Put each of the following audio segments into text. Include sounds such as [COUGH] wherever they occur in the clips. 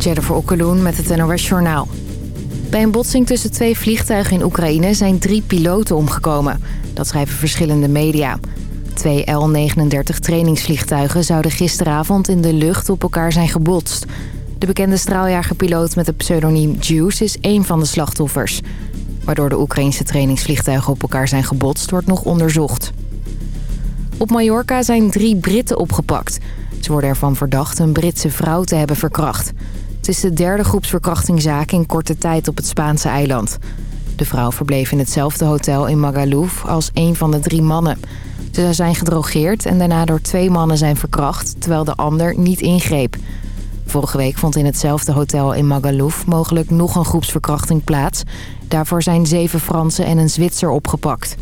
Jennifer Okkeloen met het NOS Journaal. Bij een botsing tussen twee vliegtuigen in Oekraïne zijn drie piloten omgekomen. Dat schrijven verschillende media. Twee L-39 trainingsvliegtuigen zouden gisteravond in de lucht op elkaar zijn gebotst. De bekende straaljagerpiloot met het pseudoniem Juice is één van de slachtoffers. Waardoor de Oekraïnse trainingsvliegtuigen op elkaar zijn gebotst wordt nog onderzocht. Op Mallorca zijn drie Britten opgepakt. Ze worden ervan verdacht een Britse vrouw te hebben verkracht. Is de derde groepsverkrachtingzaak in korte tijd op het Spaanse eiland. De vrouw verbleef in hetzelfde hotel in Magaluf als een van de drie mannen. Ze zijn gedrogeerd en daarna door twee mannen zijn verkracht... terwijl de ander niet ingreep. Vorige week vond in hetzelfde hotel in Magaluf mogelijk nog een groepsverkrachting plaats. Daarvoor zijn zeven Fransen en een Zwitser opgepakt.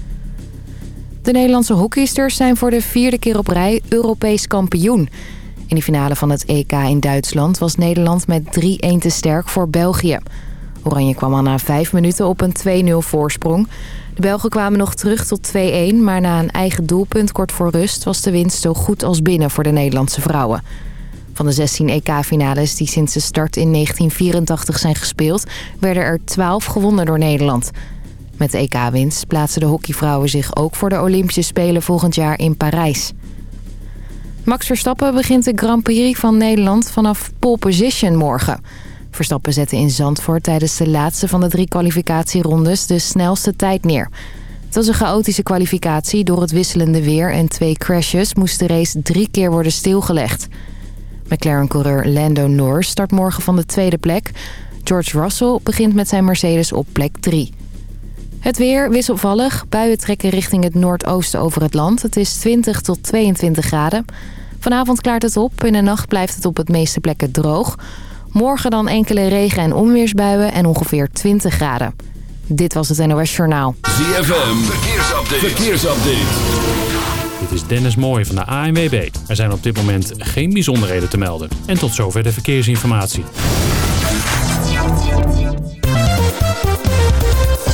De Nederlandse hockeysters zijn voor de vierde keer op rij Europees kampioen. In de finale van het EK in Duitsland was Nederland met 3-1 te sterk voor België. Oranje kwam al na vijf minuten op een 2-0 voorsprong. De Belgen kwamen nog terug tot 2-1, maar na een eigen doelpunt kort voor rust... was de winst zo goed als binnen voor de Nederlandse vrouwen. Van de 16 EK-finales die sinds de start in 1984 zijn gespeeld... werden er 12 gewonnen door Nederland... Met de EK-winst plaatsen de hockeyvrouwen zich ook voor de Olympische Spelen volgend jaar in Parijs. Max Verstappen begint de Grand Prix van Nederland vanaf pole position morgen. Verstappen zette in Zandvoort tijdens de laatste van de drie kwalificatierondes de snelste tijd neer. Het was een chaotische kwalificatie. Door het wisselende weer en twee crashes moest de race drie keer worden stilgelegd. McLaren-coureur Lando Norris start morgen van de tweede plek. George Russell begint met zijn Mercedes op plek 3. Het weer wisselvallig. Buien trekken richting het noordoosten over het land. Het is 20 tot 22 graden. Vanavond klaart het op. In de nacht blijft het op het meeste plekken droog. Morgen dan enkele regen- en onweersbuien en ongeveer 20 graden. Dit was het NOS Journaal. ZFM, verkeersupdate. verkeersupdate. Dit is Dennis Mooij van de ANWB. Er zijn op dit moment geen bijzonderheden te melden. En tot zover de verkeersinformatie.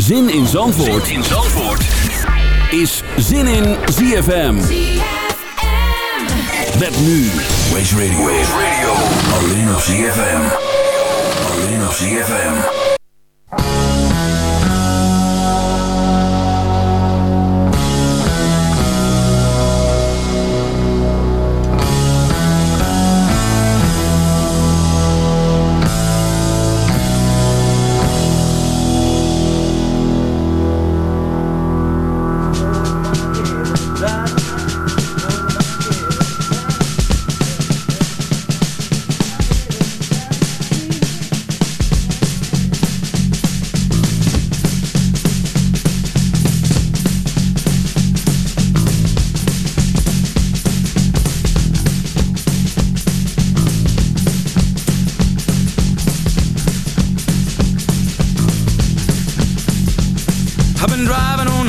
Zin in Zandvoort, zin in Zandvoort. is Zin in ZFM. Met nu Waze Radio. Waze Radio. Alleen op ZFM. Alleen op ZFM.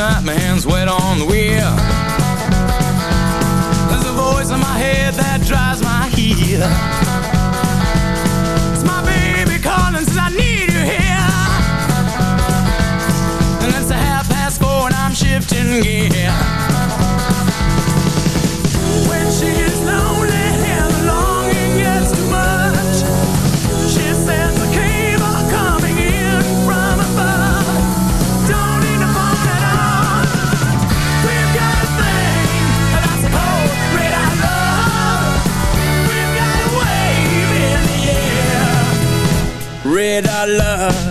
night, my hands wet on the wheel. There's a voice in my head that drives my heel. It's my baby calling, says I need you here. And it's a half past four and I'm shifting gear. rid our love.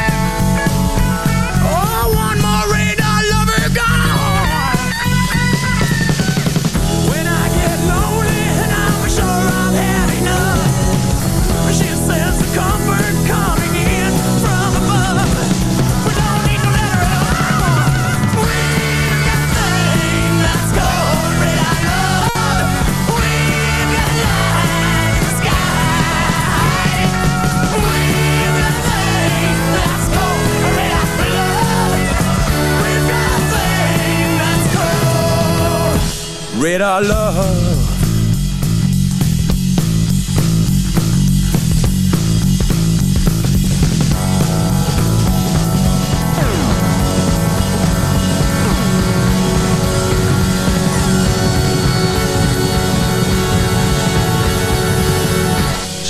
Red our love.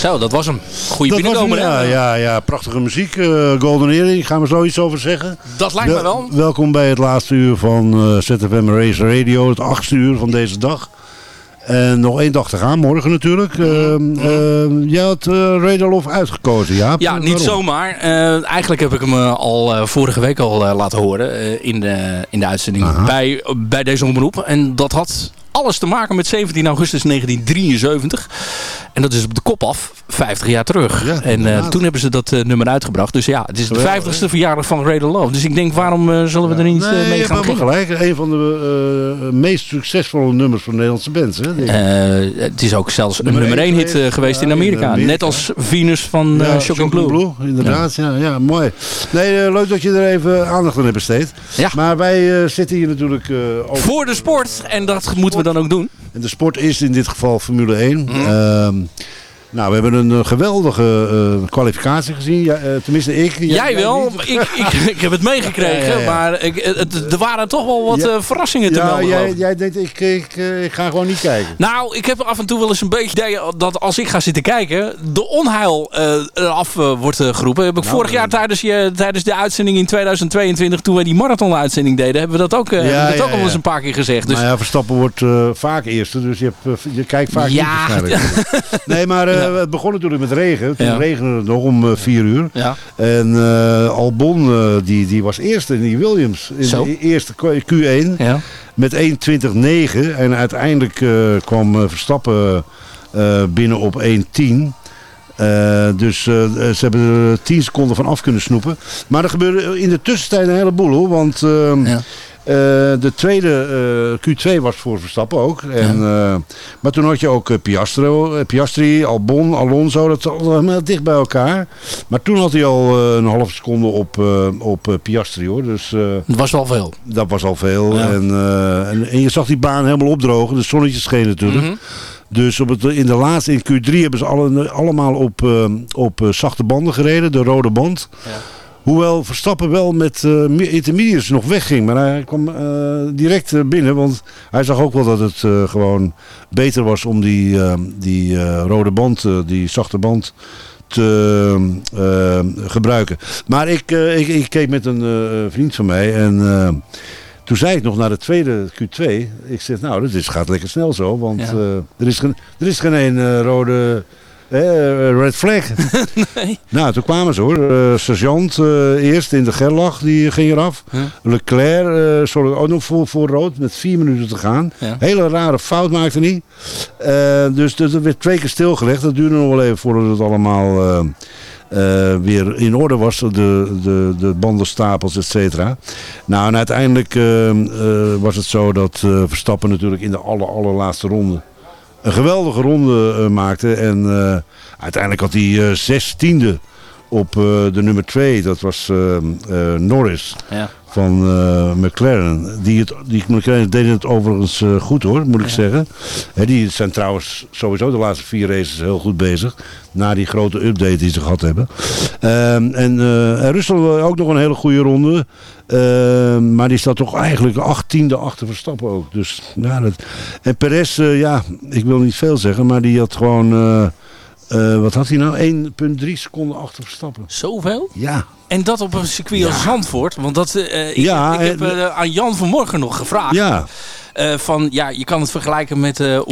Zo, dat was hem. Goeie binnenkomen, hè? Ja, ja, ja, prachtige muziek. Uh, Golden Earring, gaan we zoiets over zeggen? Dat lijkt me wel. Welkom bij het laatste uur van uh, eh, ZFM Race Radio, het achtste uur van deze dag. En nog één dag te gaan, morgen natuurlijk. Uh, uh, jij had uh, uitgekozen, ja? Ja, niet zomaar. eigenlijk heb ik hem al vorige week al laten horen in, de, in de uitzending bij, bij deze omroep. En dat had alles te maken met 17 augustus 1973. En dat is op de kop af, 50 jaar terug. en uh, toen hebben ze dat uh, nummer uitgebracht. Dus ja, het is de 50ste verjaardag van Radar Love. Dus ik denk, waarom uh, zullen we er niet nee, mee gaan beginnen? gelijk. Een van de meest succesvolle nummers van de Nederlandse bands. Hè, het is ook zelfs een nummer 1 hit geweest in Amerika. in, Amerika. Net als Venus van ja, Shocking Blue. Blue. Inderdaad, ja. ja, mooi. Nee, leuk dat je er even aandacht aan hebt besteed. Ja. Maar wij zitten hier natuurlijk... Voor de sport. En dat moeten we dan ook doen. En de sport is in dit geval Formule 1. Mm. Nou, we hebben een eh, geweldige eh, kwalificatie gezien. Ja, eh, tenminste, ik. Jij wel, ik, ik, ik heb het meegekregen. [LAUGHS] Ja. Maar ik, het, er waren toch wel wat verrassingen te Ja, melden. jij, jij denkt, ik, ik, ik ga gewoon niet kijken. Nou, ik heb af en toe wel eens een beetje idee dat als ik ga zitten kijken, de onheil eraf wordt geroepen. Heb ik Nou, vorig jaar tijdens, je, tijdens de uitzending in 2022, toen wij die marathon-uitzending deden, hebben we dat ook, dat ook al eens een paar keer gezegd. Dus Nou ja, Verstappen wordt vaak eerste, dus je, hebt, je kijkt vaak Ja. niet waarschijnlijk. [LAUGHS] nee, maar eh, het begon natuurlijk met regen. Toen Ja. regende het nog om eh, vier uur. ja. En eh, Albon, die, die was eerste in die Williams. In Zo. de eerste Q1 Ja. met 1.20.9. En uiteindelijk kwam Verstappen binnen op 1.10. Eh, dus ze hebben er 10 seconden van af kunnen snoepen. Maar er gebeurde in de tussentijd een heleboel hoor. Want ehm, Ja. Eh, de tweede eh, Q2 was voor Verstappen ook. En, eh, maar toen had je ook Piastro, Piastri, Albon, Alonso. Dat zat allemaal dicht bij elkaar. Maar toen had hij al een halve seconde op, op Piastri hoor. Dus... Het was wel veel. dat was al veel. Ja. En, en, en je zag die baan helemaal opdrogen. De zonnetje scheen natuurlijk. Mhm. Dus op het, in de laatste, in Q3 hebben ze alle, allemaal op, op zachte banden gereden. De rode band. Ja. Hoewel Verstappen wel met mi- intermediates nog wegging. Maar hij kwam eh, direct eh, binnen. Want hij zag ook wel dat het gewoon beter was om die, die rode band, die zachte band te gebruiken. Maar ik, ik, ik keek met een vriend van mij en toen zei ik nog naar de tweede Q2, ik zeg nou, dit is, gaat lekker snel zo, want Ja. er, is geen, er is geen een rode eh, red flag. [LAUGHS] Nee. Nou, toen kwamen ze hoor. Sergeant eh, eerst in de Gerlach, die ging eraf. Huh? Leclerc, eh sorry, ook nog voor, voor rood met vier minuten te gaan. Ja. Hele rare fout maakte hij. Dus dus er werd twee keer stilgelegd. Dat duurde nog wel even voordat het allemaal weer in orde was. De, de, de bandenstapels, et cetera. Nou, en uiteindelijk was het zo dat Verstappen natuurlijk in de aller, allerlaatste ronde een geweldige ronde eh, maakte. En eh, uiteindelijk had hij eh, zestiende op de nummer twee. Dat was Norris Ja. van McLaren. Die, het, die McLaren deden het overigens goed hoor, moet ik zeggen. Hè, die zijn trouwens sowieso de laatste vier races heel goed bezig. Na die grote update die ze gehad hebben. Ehm, en, en Russell ook nog een hele goede ronde. Ehm, maar die staat toch eigenlijk achttiende achter Verstappen ook. Dus, dat... En Perez, eh, ja, ik wil niet veel zeggen, maar die had gewoon... eh, wat had hij nou? 1,3 seconden achter Verstappen. Zoveel? Ja. En dat op een circuit als Zandvoort. Want dat, eh, ik, Ja, ik heb eh, aan Jan vanmorgen nog gevraagd. Ja. Van, ja, je kan het vergelijken met de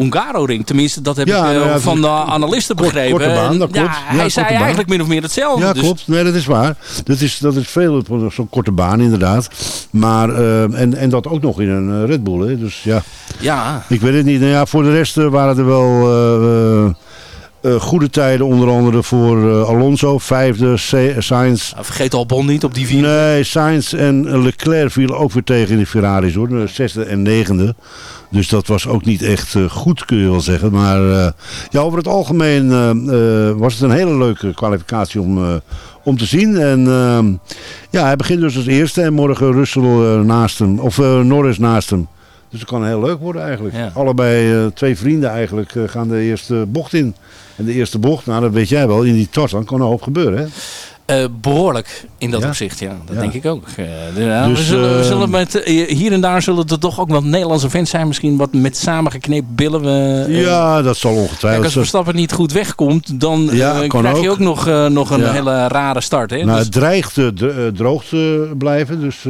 Ring. Tenminste, dat heb Ja, ik nou ja, van de analisten kort- begrepen. korte baan, dat klopt. Ja, Ja, hij zei baan. eigenlijk min of meer hetzelfde. Ja, dus, klopt. Nee, dat is waar. Dat is, dat is veel op zo'n korte baan inderdaad. Maar, en, en dat ook nog in een Red Bull. Hè. Dus ja, Ja, ik weet het niet. Nou ja, voor de rest waren er wel eh, eh, eh, goede tijden. Onder andere voor eh, Alonso, vijfde. Se- Sainz. Nou, vergeet Albon niet op die vier. Nee, Sainz en Leclerc vielen ook weer tegen in de Ferraris hoor. De Zesde en negende. Dus dat was ook niet echt eh, goed, kun je wel zeggen. Maar eh, ja, over het algemeen eh, eh, was het een hele leuke kwalificatie om, eh, om te zien. En ehm, ja, hij begint dus als eerste en morgen Russell eh, naast hem. Of eh, Norris naast hem. Dus het kan heel leuk worden eigenlijk. Ja. Allebei eh, twee vrienden eigenlijk eh, gaan de eerste bocht in. En de eerste bocht, nou dat weet jij wel, in die Tarzan kan een hoop gebeuren. Hè? Eh, behoorlijk in dat Ja. opzicht, ja. Dat Ja. denk ik ook. Eh, we, Dus, zullen, we eh, zullen met, hier en daar zullen er toch ook wat Nederlandse fans zijn. Misschien wat met samengeknepen billen. We, ja, dat zal Kijk, ongetwijfeld als zo Verstappen niet goed wegkomt, dan Ja, krijg je ook. nog, nog een hele rare start. Hè? Nou, Dus het dreigt dr- droog te blijven. Dus,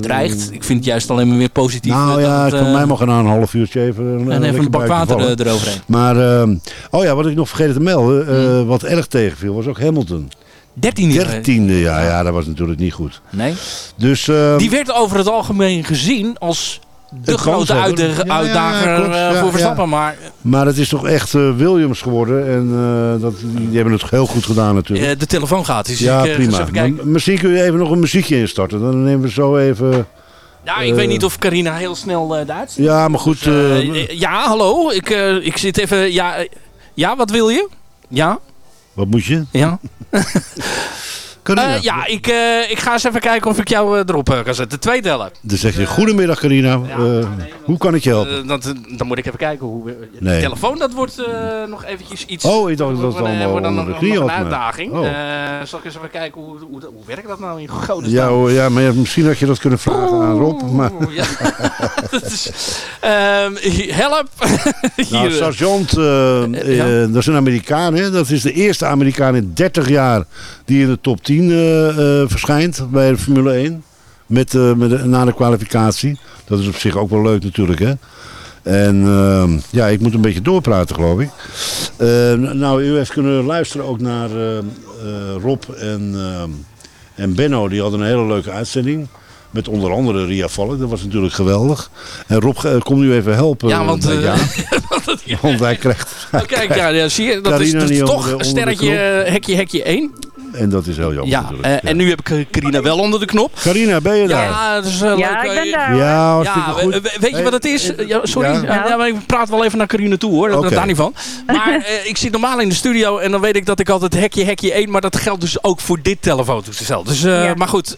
dreigt. Ik vind het juist alleen maar weer positief. Nou ja, dat, ik kan mij mag een half uurtje even een, en lekker even een bak water eroverheen. Maar, ehm, oh ja, wat ik nog vergeten te melden. Hmm. Wat erg tegenviel was ook Hamilton. 13 Dertiende, ja, ja, dat was natuurlijk niet goed. Nee. Dus, ehm, Die werd over het algemeen gezien als de grote Ja, ja, uitdager klopt. eh, Ja, voor ja. Verstappen. Maar maar het is toch echt eh, Williams geworden. En eh, dat, die hebben het heel goed gedaan natuurlijk. de telefoon gaat. Dus ja, ik, prima. Maar misschien kun je even nog een muziekje instarten. Dan nemen we zo even... Nou, ik weet niet of Carina heel snel uh, Duits. Ja, maar goed. Ja, hallo. Ik, ik zit even... Ja, ja, wat wil je? Ja, wat moet je? ja. [LAUGHS] Carina. Eh, ja, ik, eh, ik ga eens even kijken of ik jou eh, erop kan zetten. Twee tellen. Dan zeg je, goedemiddag Carina, hoe kan ik je helpen? Dat, dan moet ik even kijken hoe... de telefoon, dat wordt nog eventjes iets... Oh, ik dacht dat allemaal wordt dan nog, nog een uitdaging. Oh. Zal ik eens even kijken hoe, hoe, hoe werkt dat nou in goden Ja, ja, maar misschien had je dat kunnen vragen aan Rob. Maar, [LAUGHS] Ja. dat is, ehm, help! [LAUGHS] nou, Hier, Sergeant, dat is een Amerikaan. Hè? Dat is de eerste Amerikaan in 30 jaar die in de top 10 eh, eh, verschijnt bij de Formule 1. Met, eh, met de, na de kwalificatie. Dat is op zich ook wel leuk natuurlijk. Hè? En ehm, ja, ik moet een beetje doorpraten geloof ik. Eh, nou, u heeft kunnen luisteren ook naar Rob en, ehm, en Benno. Die hadden een hele leuke uitzending. Met onder andere Ria Valk. Dat was natuurlijk geweldig. En Rob, kom nu even helpen. Ja, want, Jaap. [LAUGHS] Want hij krijgt... kijk, ja, ja, zie je, dat is, dat toch onder een onder sterretje hekje, hekje 1. En dat is heel jammer Ja, natuurlijk. eh, en nu heb ik Carina wel onder de knop. Carina, ben je daar? Ja, dat is eh, Ja, leuk. ik ben eh, daar. Ja, goed. we- we- weet je wat het is? Ja, sorry, ja? maar ik praat wel even naar Carina toe hoor, Oké. daar niet van. [LAUGHS] Maar eh, ik zit normaal in de studio en dan weet ik dat ik altijd hekje, hekje 1, maar dat geldt dus ook voor dit telefoontoestel. Dus, eh, Ja. maar goed,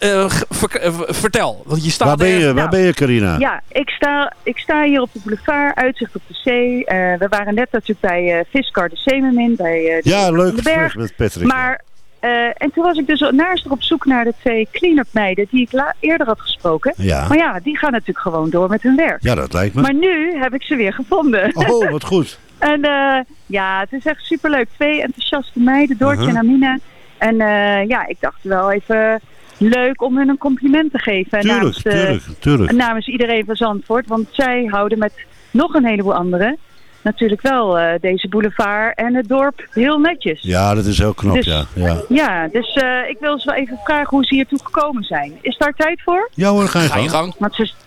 vertel, want je staat Waar ben je, waar Nou. ben je Carina? Ja, ik sta, ik sta hier op de boulevard, uitzicht op de zee. Eh, we waren net natuurlijk bij Viscar de Zeemermin, bij eh, de, Ja, leuk de berg. met Patrick. Maar, eh, en toen was ik dus naast op zoek naar de twee clean-up meiden die ik eerder had gesproken. ja. Maar ja, die gaan natuurlijk gewoon door met hun werk. ja, dat lijkt me. Maar nu heb ik ze weer gevonden. Oh, wat goed. [LAUGHS] En eh, ja, het is echt superleuk. Twee enthousiaste meiden, Doortje Uh-huh. en Amina. En eh, ja, ik dacht wel even leuk om hun een compliment te geven. Tuurlijk, namens, tuurlijk, tuurlijk. namens iedereen van Zandvoort. Want zij houden met nog een heleboel anderen natuurlijk wel eh, deze boulevard en het dorp heel netjes. Ja, dat is heel knap, Dus- ja. ja. Ja, dus eh, ik wil ze wel even vragen hoe ze hiertoe gekomen zijn. Is daar tijd voor? Ja hoor, ga je Ga je gang.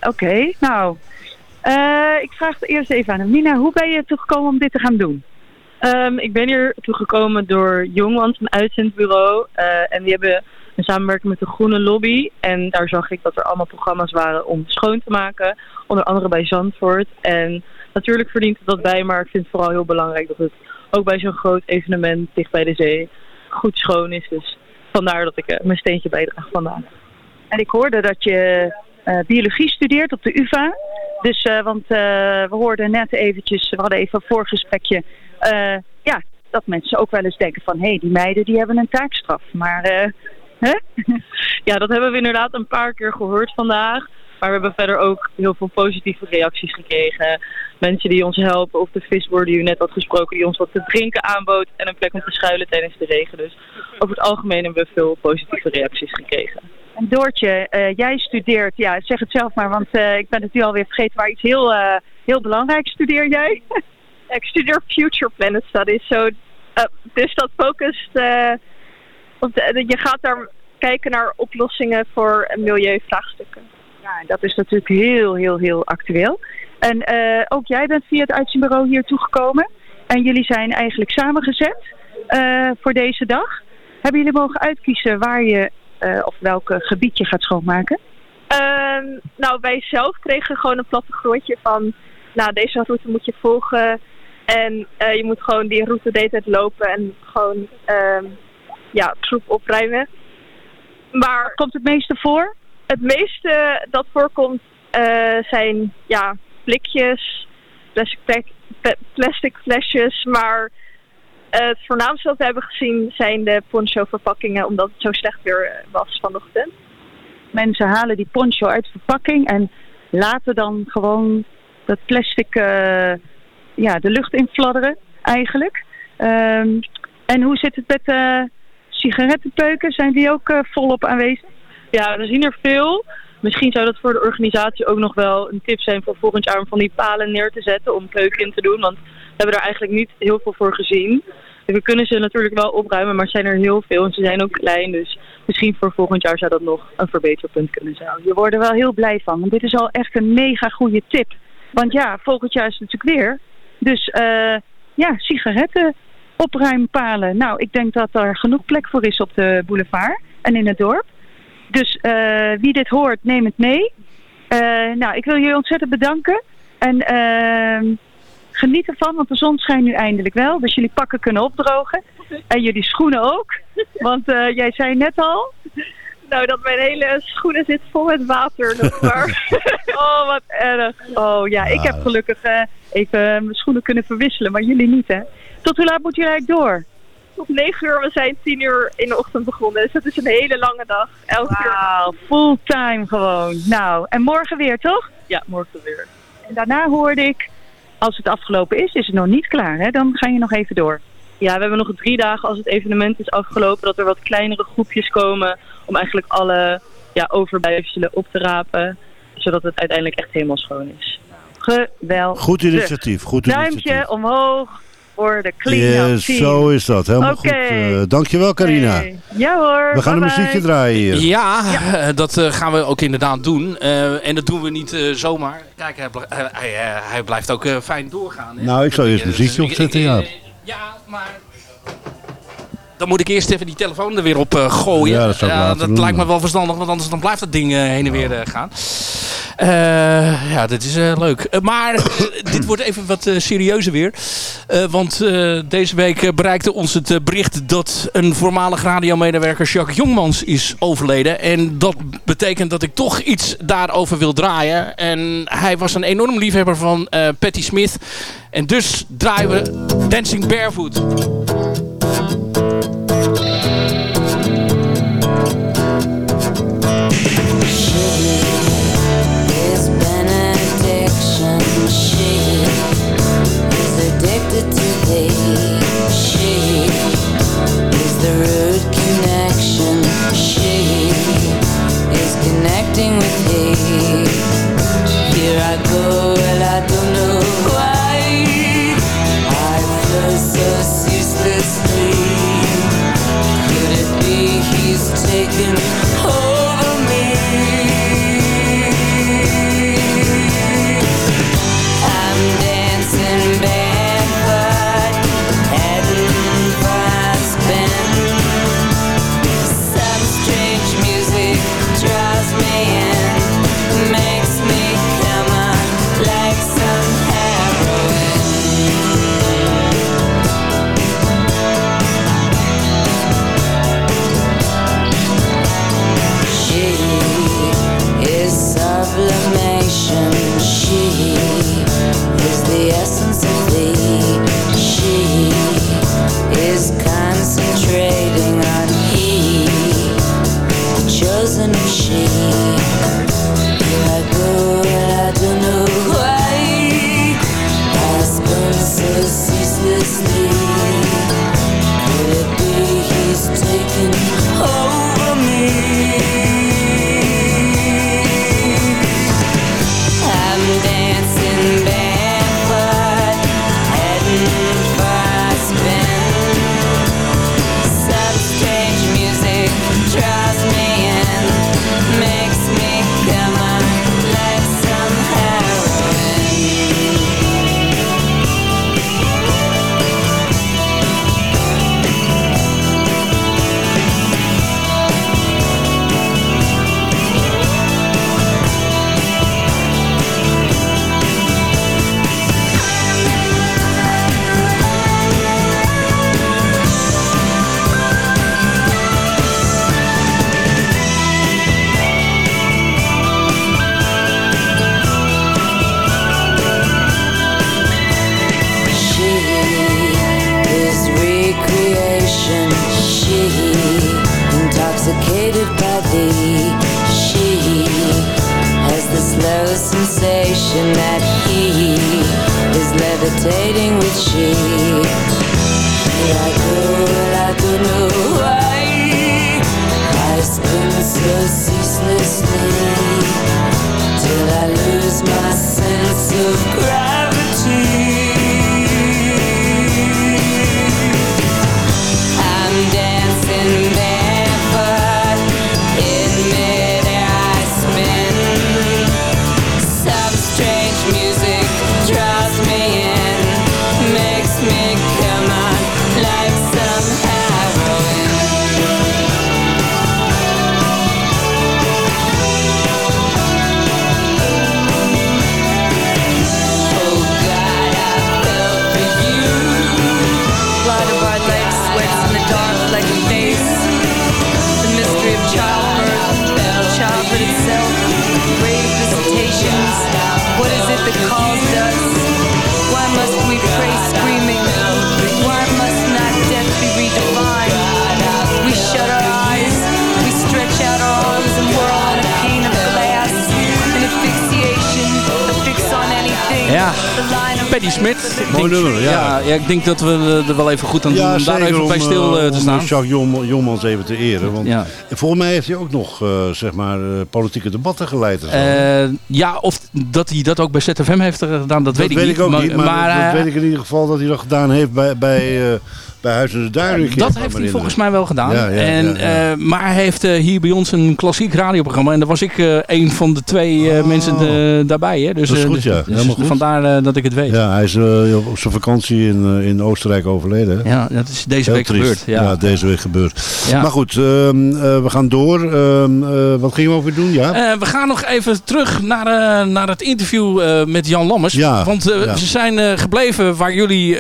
Oké, nou. Eh, ik vraag het eerst even aan Amina. Hoe ben je toegekomen om dit te gaan doen? Ehm, ik ben hier toegekomen door Jongwand, een uitzendbureau. eh, en die hebben een samenwerking met de Groene Lobby. En daar zag ik dat er allemaal programma's waren om schoon te maken. Onder andere bij Zandvoort. En natuurlijk verdient het dat bij, maar ik vind het vooral heel belangrijk dat het ook bij zo'n groot evenement dicht bij de zee goed schoon is. Dus vandaar dat ik eh, mijn steentje bijdraag vandaag. En ik hoorde dat je eh, biologie studeert op de UvA. Dus, eh, want we hoorden net eventjes, we hadden even een voorgesprekje. ja, dat mensen ook wel eens denken van... hé, hey, die meiden die hebben een taakstraf. Maar, hè? [LAUGHS] Ja, dat hebben we inderdaad een paar keer gehoord vandaag. Maar we hebben verder ook heel veel positieve reacties gekregen. Mensen die ons helpen, of de visboer die u net had gesproken, die ons wat te drinken aanbood en een plek om te schuilen tijdens de regen. Dus over het algemeen hebben we veel positieve reacties gekregen. En Doortje, eh, jij studeert, ja, zeg het zelf maar, want eh, ik ben het nu alweer vergeten, maar iets heel, eh, heel belangrijks studeer jij. [LAUGHS] Ik studeer Future Planet Studies. Zo, eh, dus dat focust op de, je gaat daar kijken naar oplossingen voor milieuvraagstukken. Ja, dat is natuurlijk heel, heel, heel actueel. En eh, ook jij bent via het uitzendbureau hier toegekomen. En jullie zijn eigenlijk samengezet eh, voor deze dag. Hebben jullie mogen uitkiezen waar je eh, of welk gebied je gaat schoonmaken? Ehm, nou, wij zelf kregen gewoon een plattegrondje van, nou, deze route moet je volgen. En je moet gewoon die route de hele tijd lopen en gewoon, ehm, ja, troep opruimen. Maar Komt het meeste voor? Het meeste dat voorkomt eh, zijn, ja, blikjes, plastic, plastic flesjes. Maar eh, het voornaamste wat we hebben gezien zijn de poncho verpakkingen, omdat het zo slecht weer eh, was vanochtend. Mensen halen die poncho uit de verpakking en laten dan gewoon dat plastic ja, de lucht in fladderen, eigenlijk. Ehm, en hoe zit het met sigarettenpeuken? Zijn die ook volop aanwezig? Ja, we zien er veel. Misschien zou dat voor de organisatie ook nog wel een tip zijn voor volgend jaar om van die palen neer te zetten om keuken in te doen. Want we hebben daar eigenlijk niet heel veel voor gezien. We kunnen ze natuurlijk wel opruimen, maar zijn er heel veel en ze zijn ook klein. Dus misschien voor volgend jaar zou dat nog een verbeterpunt kunnen zijn. Nou, je wordt er wel heel blij van. Want dit is al echt een mega goede tip. Want ja, volgend jaar is het natuurlijk weer. Dus eh, ja, sigaretten opruimpalen. Nou, ik denk dat er genoeg plek voor is op de boulevard en in het dorp. Dus eh, wie dit hoort, neem het mee. Eh, nou, ik wil jullie ontzettend bedanken. En ehm, geniet ervan, want de zon schijnt nu eindelijk wel. Dus jullie pakken kunnen opdrogen. En jullie schoenen ook. Want eh, jij zei net al... Nou, dat mijn hele schoenen zit vol met water nog [LAUGHS] maar. Oh, wat erg. Oh ja, ik heb gelukkig even mijn schoenen kunnen verwisselen, maar jullie niet hè. Tot hoe laat moet jullie eigenlijk door? Tot 9 uur, we zijn 10 uur in de ochtend begonnen. Dus het is een hele lange dag. Elke keer. Wauw, fulltime gewoon. Nou, en morgen weer toch? Ja, morgen weer. En daarna hoorde ik, als het afgelopen is, is het nog niet klaar hè. Dan ga je nog even door. Ja, we hebben nog drie dagen als het evenement is afgelopen. Dat er wat kleinere groepjes komen om eigenlijk alle ja, overblijfselen op te rapen. Zodat het uiteindelijk echt helemaal schoon is. Geweldig. Goed initiatief, goed initiatief. Duimpje omhoog voor de clean-up Yes, team. zo is dat. Helemaal goed. Eh, dankjewel Carina. Ja hoor. We gaan een muziekje draaien hier. Ja, eh, dat eh, gaan we ook inderdaad doen. Eh, en dat doen we niet eh, zomaar. Kijk, hij, bl- hij, hij blijft ook eh, fijn doorgaan. Hè? Nou, ik zal eerst muziekje opzetten, ja. Ja, maar... Dan moet ik eerst even die telefoon er weer op eh, gooien. Ja, dat dat doen. lijkt me wel verstandig, want anders dan blijft dat ding eh, heen en weer eh, gaan. Ja, dit is leuk. Maar [CLEARS THROAT] dit wordt even wat serieuzer weer. Want deze week bereikte ons het bericht dat een voormalig radiomedewerker Jacques Jongmans is overleden. En dat betekent dat ik toch iets daarover wil draaien. En hij was een enorm liefhebber van Patti Smith. En dus draaien we Dancing Barefoot. I don't know why. So ceaselessly till I lose my sense of gravity. Ja, Paddy Smith. Ik Mooi nummer, ja. ja. ja, ik denk dat we er wel even goed aan doen om daar even bij stil eh, eh, te om, staan. eh, Jacques Jong- Jongmans even te eren. Want Ja. volgens mij heeft hij ook nog eh, zeg maar, eh, politieke debatten geleid. Eh, ja, of dat hij dat ook bij ZFM heeft eh, gedaan, dat, weet ik niet. ook maar, niet, maar, maar, dat eh, weet ik in ieder geval dat hij dat gedaan heeft bij, bij, eh, bij Huis de keer, dat heeft hij volgens mij wel gedaan. Ja, ja, en, ja, eh, maar hij heeft eh, hier bij ons een klassiek radioprogramma. En daar was ik eh, een van de twee eh, mensen daarbij. Hè. Dus, Oh. Dat is goed, dus- ja. dus goed. Vandaar dat ik het weet. Ja, hij is op zijn vakantie in, in Oostenrijk overleden. hè? Ja, dat is deze Heel week triest. gebeurd. Ja. Deze week gebeurd. Maar goed, ehm, eh, we gaan door. Ehm, eh, wat gingen we over doen? Ja? We gaan nog even terug naar, naar het interview met Jan Lammers. Ja, Want ze zijn gebleven waar jullie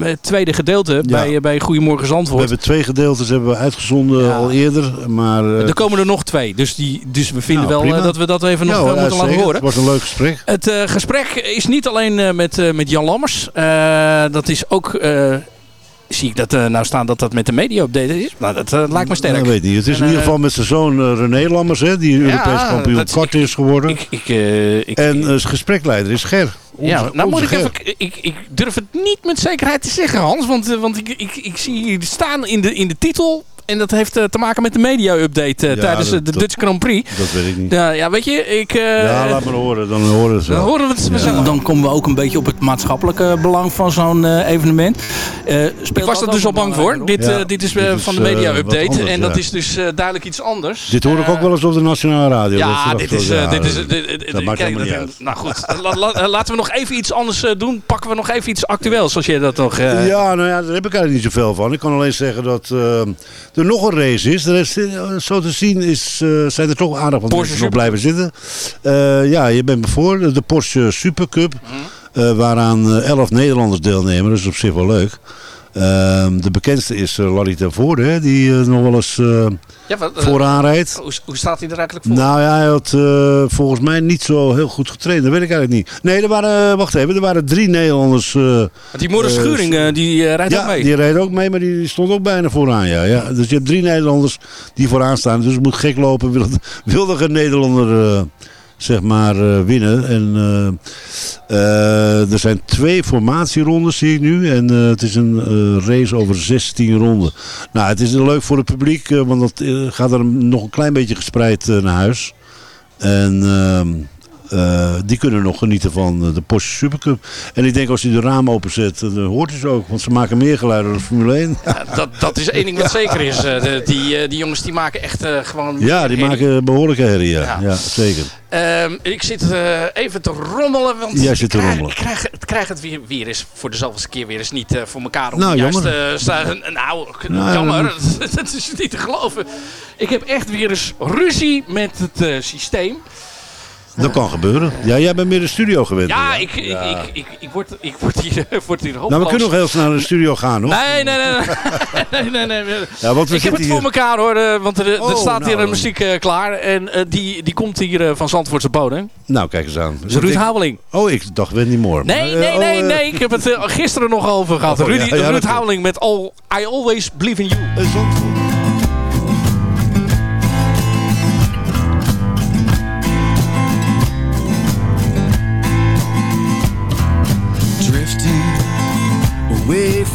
het tweede gedeelte bij, bij Goedemorgen we Zandvoort. hebben twee gedeeltes hebben we uitgezonden Ja. al eerder. Maar, eh, er komen er nog twee. Dus, die, dus we vinden Nou, wel eh, dat we dat even nog ja, eh, moeten laten horen. Het was een leuk gesprek. Het gesprek is niet alleen met, met Jan Lammers. Dat is ook... zie ik dat eh, nou staan dat dat met de media-update is? Nou, dat eh, lijkt me sterk. Ik weet niet. Het is En, in ieder eh, geval met zijn zoon René Lammers, hè, die Europees kampioen kort is geworden. Ik, ik, ik, en zijn gespreekleider is Ger. Onze- ja, nou moet ik even. Ik, ik durf het niet met zekerheid te zeggen, Hans. Want, want ik, ik, ik zie hier staan in de, in de titel. En dat heeft eh, te maken met de media-update eh, Ja, tijdens eh, dat- de Dutch Grand Prix. Dat weet ik niet. Ja, ja weet je, ik. eh, ja, laat maar horen. Dan horen we het dan horen we het Ja. Dan komen we ook een beetje op het maatschappelijke belang van zo'n eh, evenement. Eh, Ik was er dat dus al bang voor. Dit, Ja, eh, dit is dit is, van de media-update. en dat ja. is dus eh, duidelijk iets anders. Dit hoor ik ook wel eens op de Nationale Radio. Ja, dat ze dit is, dit is, dat- dit- dit- dat maakt helemaal niet uit. Nou goed, [LAUGHS] la- la- laten we nog even iets anders eh, doen. Pakken we nog even iets actueels, als je dat eh, Ja, nou ja, daar heb ik eigenlijk niet zoveel van. Ik kan alleen zeggen dat er nog een race is. Er is eh, zo te zien is, eh, zijn er toch aardig wat Porsche mensen nog blijven zitten. Eh, ja, je bent me voor. De Porsche Supercup. Eh, waaraan elf Nederlanders deelnemen. Dat is op zich wel leuk. Ehm, de bekendste is eh, Larry ten Voorde. Hè, die eh, nog wel eens eh, Ja, wat, vooraan rijdt. Hoe, hoe staat hij er eigenlijk voor? Nou ja, hij had eh, volgens mij niet zo heel goed getraind. Dat weet ik eigenlijk niet. Nee, er waren, wacht even, er waren drie Nederlanders. eh, die Morris Schuring, eh, die rijdt ook ja, mee. die reed ook mee, maar die, die stond ook bijna vooraan. Ja. Ja, dus je hebt drie Nederlanders die vooraan staan. Dus het moet gek lopen. Wil, wil er een Nederlander eh, zeg maar eh, winnen. En eh, eh, er zijn twee formatierondes zie ik nu. En het is een race over 16 ronden. Nou, het is leuk voor het publiek. want dat gaat er nog een klein beetje gespreid naar huis. En... eh, die kunnen nog genieten van eh, de Porsche Supercup. En ik denk als je de raam openzet, eh, dan hoort hij ze ook. Want ze maken meer geluiden dan Formule 1. Ja, dat, dat is één ding wat zeker is. de- die, die jongens die maken echt gewoon... Ja, die herrie. maken behoorlijke herrie, ja. Ja. ja. zeker. Ehm, ik zit even te rommelen. Want Jij zit te ik krijg, rommelen. Ik krijg, ik krijg het weer, weer eens voor de zoveelste keer weer eens niet voor elkaar. Om Nou, juist, jammer. eh, sta- nou, Nou, jammer. ja, [LAUGHS] dat is niet te geloven. Ik heb echt weer eens ruzie met het systeem. Dat kan gebeuren. Ja, jij bent meer de studio gewend. Ja, ik, ik, Ja. Ik, ik, ik, word, ik word hier, [LAUGHS] word hier. Nou, we kunnen nog heel snel naar de studio gaan, hoor. Nee, nee, nee. nee, [LAUGHS] nee, nee, nee. Ja, want we ik heb het voor elkaar hoor, eh, want er, er Oh, staat hier nou. een muziek eh, klaar. En eh, die, die komt hier eh, van Zandvoortse bodem. Nou, kijk eens aan. Dus Ruud Ik-. Oh, ik dacht Wendy Moore. Nee, Maar, nee, nee, oh, nee. Ik heb het gisteren nog over gehad. Oh, Rudy, ja, ja, dat Ruud. Houweling met All, I Always Believe in You. Zandvoort.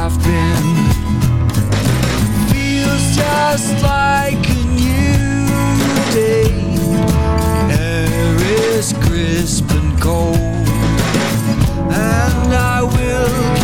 Have been feels just like a new day. Air is crisp and cold, and I will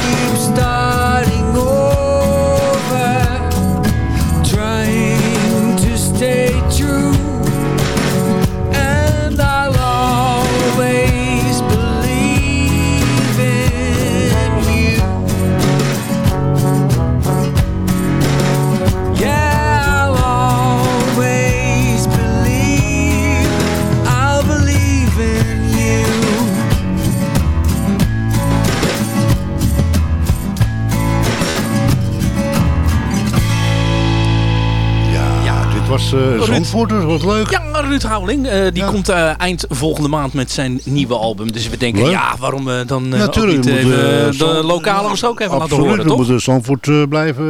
Dat was leuk. Ja, Ruud Houweling, eh, die komt eh, eind volgende maand met zijn nieuwe album. Dus we denken, Leuk. ja, waarom dan eh, ook Natuurlijk, niet even, moeten, de Zand- lokale moest ook even laten Absoluut, horen, we toch? moeten Zandvoort eh, blijven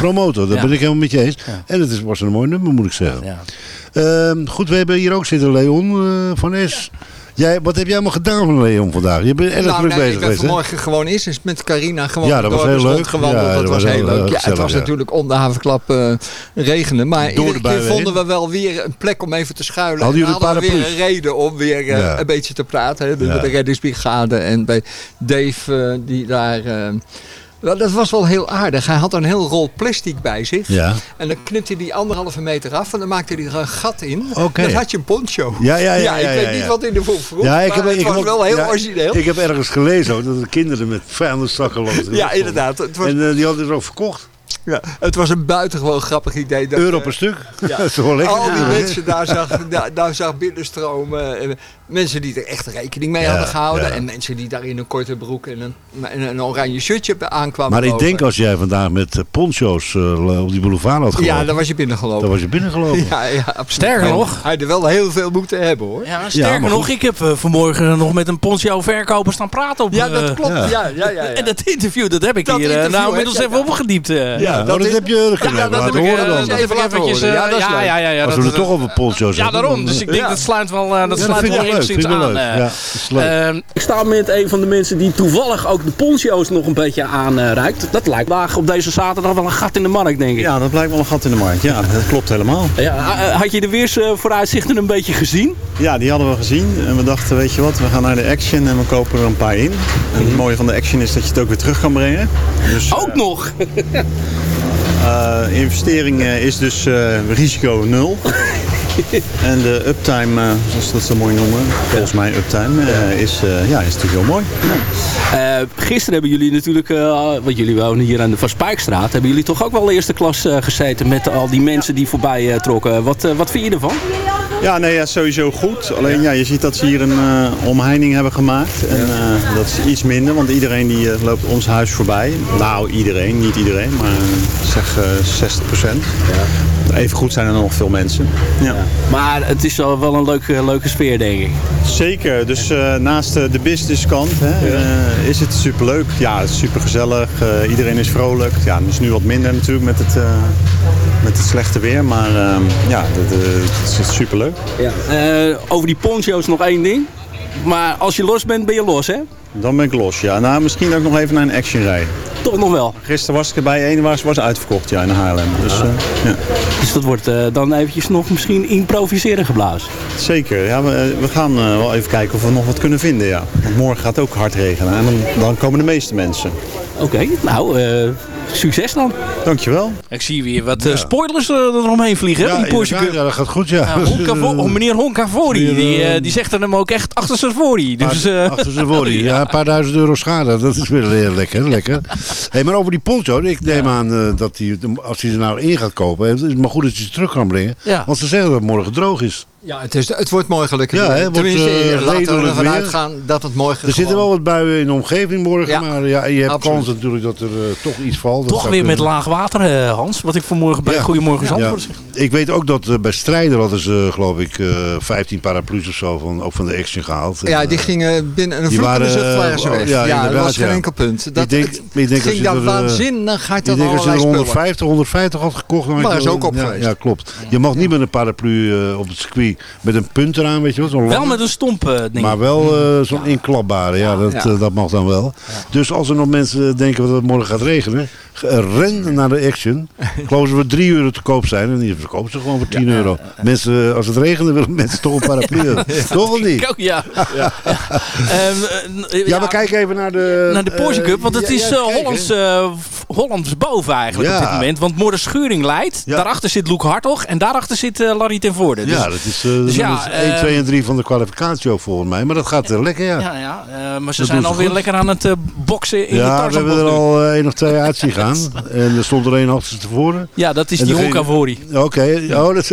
promoten. Dat Ja. ben ik helemaal met je eens. En het is, was een mooi nummer, moet ik zeggen. Ehm, goed, we hebben hier ook zitten Leon eh, van Es. Jij, wat heb jij allemaal gedaan van Leon vandaag? Je bent erg Nou, druk nee, bezig ik ben geweest, hè? vanmorgen gewoon eerst eens met Carina gewoon Ja, dat was door heel de leuk. stond gewandeld. Ja, dat, was heel leuk. Ja, het was ja. natuurlijk om de havenklap eh, regenen. Maar Door de iedere keer vonden we wel weer een plek om even te schuilen. Hadden en jullie hadden we weer een reden om weer eh, een beetje te praten. Hè. Met de reddingsbrigade en bij Dave eh, die daar... dat was wel heel aardig. Hij had een heel rol plastic bij zich. Ja. En dan knipte hij die anderhalve meter af en dan maakte hij er een gat in. Dan had je een poncho. Ja, ja, ja, ik ja, weet ja, niet wat in de vroeg vroeg. Ja, ik maar heb, het ik was heb wel heel origineel. Ik heb ergens gelezen ook, dat de kinderen met vuilniszakken lopen. Ja, inderdaad. Het was- En eh, die hadden het ook verkocht. Ja, het was een buitengewoon grappig idee. Dat, Euro eh, per stuk. Ja. [LAUGHS] dat is toch wel lekker. Al die Ja. mensen daar zag, daar, daar zag binnenstromen. En mensen die er echt rekening mee Ja, hadden gehouden. ja. En mensen die daar in een korte broek en een, en een oranje shirtje aankwamen Maar ik denk als jij vandaag met eh, poncho's eh, op die boulevard had gelopen. Ja, dan was je binnengelopen. Dan was je binnengelopen. [LAUGHS] Ja, ja. Sterker nog- Hij had er wel heel veel moeten hebben hoor. Ja, sterker nog, ik heb eh, vanmorgen nog met een Poncio verkoper staan praten op... Ja, dat eh, klopt. ja. Ja, ja, ja. ja, [LAUGHS] En dat interview, dat heb ik Dat hier eh, interview nou inmiddels even opgediept. Eh. Ja, Ja, dat dat is- heb je kunnen Ja, even dat heb laten horen eh, dan. ik Laten horen. eh, Ja, dat is ja, ja, ja, ja, Als dat- we het toch over poncho's Ja, hebben. daarom. Dus ik eh, denk Ja. dat sluit wel, eh, dat Ja, sluit wel enigszins Vind ik wel aan. eh. Ja. Ehm, Ik sta met een van de mensen die toevallig ook de poncho's nog een beetje aanreikt. Dat lijkt vandaag op deze zaterdag wel een gat in de markt, denk ik. Ja, dat blijkt wel een gat in de markt. Ja, dat klopt helemaal. Ja, eh, had je de weersvooruitzichten een beetje gezien? Ja, die hadden we gezien. En we dachten, weet je wat, we gaan naar de Action en we kopen er een paar in. En het mooie van de Action is dat je het ook weer terug kan brengen. Dus, Ook nog! [LAUGHS] eh, investering eh, is dus eh, risico nul. [LAUGHS] en de uptime, zoals ze dat zo mooi noemen, volgens mij uptime, is, ja, is natuurlijk heel mooi. Gisteren hebben jullie natuurlijk, eh, want jullie wonen hier aan de Van Spijkstraat, hebben jullie toch ook wel eerste klas gezeten met al die mensen die voorbij trokken. Wat, wat vind je ervan? Ja, nee, ja, sowieso goed. Alleen ja, je ziet dat ze hier een eh, omheining hebben gemaakt. En eh, dat is iets minder, want iedereen die eh, loopt ons huis voorbij. Nou, iedereen, niet iedereen, maar zeg eh 60 procent. Even goed zijn er nog veel mensen. Ja. Maar het is wel wel een leuke, leuke sfeer, denk ik. Zeker, dus naast de businesskant hè, is het superleuk. Ja, het is supergezellig. iedereen is vrolijk. Ja, het is nu wat minder natuurlijk met het, met het slechte weer. Maar eh, ja, het, eh, het is superleuk. Ja. Eh, over die poncho's nog één ding. Maar als je los bent, ben je los, hè? Dan ben ik los, ja. Nou, misschien ook nog even naar een action rijden. Toch nog wel. Gisteren was ik erbij, één was, was uitverkocht, ja, in Haarlem. Dus, eh, ja. Dus dat wordt dan eventjes nog misschien improviseren geblazen. Zeker, ja, we, we gaan wel even kijken of we nog wat kunnen vinden, ja. Want morgen gaat het ook hard regenen en dan, dan komen de meeste mensen. Oké, nou, succes dan. Dankjewel. Ik zie weer wat eh, spoilers eh, eromheen vliegen. Ja, die Porsche ja, dat gaat goed, ja. Ja, Honka- [LAUGHS] oh, meneer Honkavori, Meneer, die, eh, die zegt er hem ook echt achter zijn vorie. Dus, eh, Achter zijn. Ja, een paar duizend euro schade. Dat is weer heel lekker. lekker. Hey, maar over die poncho. Ik neem aan eh, dat hij, als hij ze nou in gaat kopen, het is maar goed dat hij ze terug kan brengen. Ja. Want ze zeggen dat het morgen droog is. Ja, het, is, het wordt mooi gelukkig. Ja, hè, wordt, Tenminste, eh, laten we redelijk ervan weer. uitgaan dat het morgen Er zitten wel wat buien in de omgeving morgen, Ja, maar ja, je hebt absoluut. kans natuurlijk dat er eh, toch iets valt. Dat toch weer met laag water, eh, Hans. Wat ik vanmorgen bij Ja. Goedemorgen Ja. Zandvoort zeg. Ik weet ook dat bij Strijder hadden ze, geloof ik, eh 15 paraplu's of zo, van, ook van de Action gehaald. Ja, En, die gingen binnen een vloekende zucht ze weg. ja, Ja, dat was geen ja. enkel punt. Dat, ik denk, het, ik denk ging je daar er, eh, waanzinnig uit Ik dat denk als je er allerlei spullen. 150, 150 had gekocht, Maar is ook op ja, geweest. Ja, klopt. Je mag niet met een paraplu eh, op het circuit met een punt eraan, weet je wel. zo'n Wel lange. met een stomp eh, ding. Maar wel eh, zo'n inklapbare, ja, dat, Ja. eh, dat mag dan wel. Dus als er nog mensen denken dat het morgen gaat regenen, ge- ren naar de Action. Ik geloof dat we 3 euro te koop zijn en die verkopen ze gewoon voor 10 euro. Mensen, als het regent, willen mensen toch een paraplu. [LAUGHS] Toch of niet? Ook, ja. ja. [LAUGHS] Ehm, eh, Ja, maar kijk even naar de... naar de Porsche Cup, want het ja, is eh, Hollands, eh, Hollands boven eigenlijk Ja. op dit moment. Want Morris Schuring leidt, daarachter zit Loek Hartog en daarachter zit eh, Larry ten Voorde. Dus, Ja, dat is, eh dus ja, nummers 1, eh, 2 en 3 van de kwalificatie ook volgens mij. Maar dat gaat eh, lekker, ja. Ja, ja eh, maar ze Dat zijn alweer lekker aan het eh, boksen in ja, de we hebben er al eh, één of twee uit zien [LAUGHS] gaan. en er stond er één achter tevoren. Ja, dat is En die degene- Honkavori. Oké, oh, dat,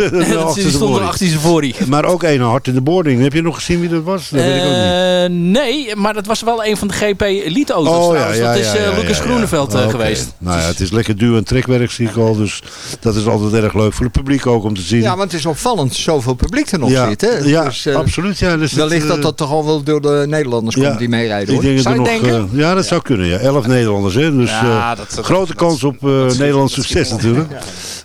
is- stond [LAUGHS] er achter vorie. [LAUGHS] Maar ook één hard in de boarding. Heb je nog gezien wie dat was? Dat weet ik ook niet. Eh, nee, maar dat was wel een van de GP Elite auto's Oh, dat is eh, Lucas ja, Groeneveld ja. Nou ja, het is lekker duw- en trekwerk zie ik al. Dus dat is altijd erg leuk voor het publiek ook om te zien. Ja, maar het is opvallend zoveel publiek er nog Ja, zit. Hè? ja, Dus, eh, absoluut. Ja, dus wellicht het, dat eh, dat toch al wel door de Nederlanders komt die meerijden. Ik Hoor. denk dat Zou er je nog, denken? eh, ja, dat zou kunnen. Ja. Elf Nederlanders, hè. Dus Ja, eh, dat- dat- grote kans op eh, Nederlands succes natuurlijk.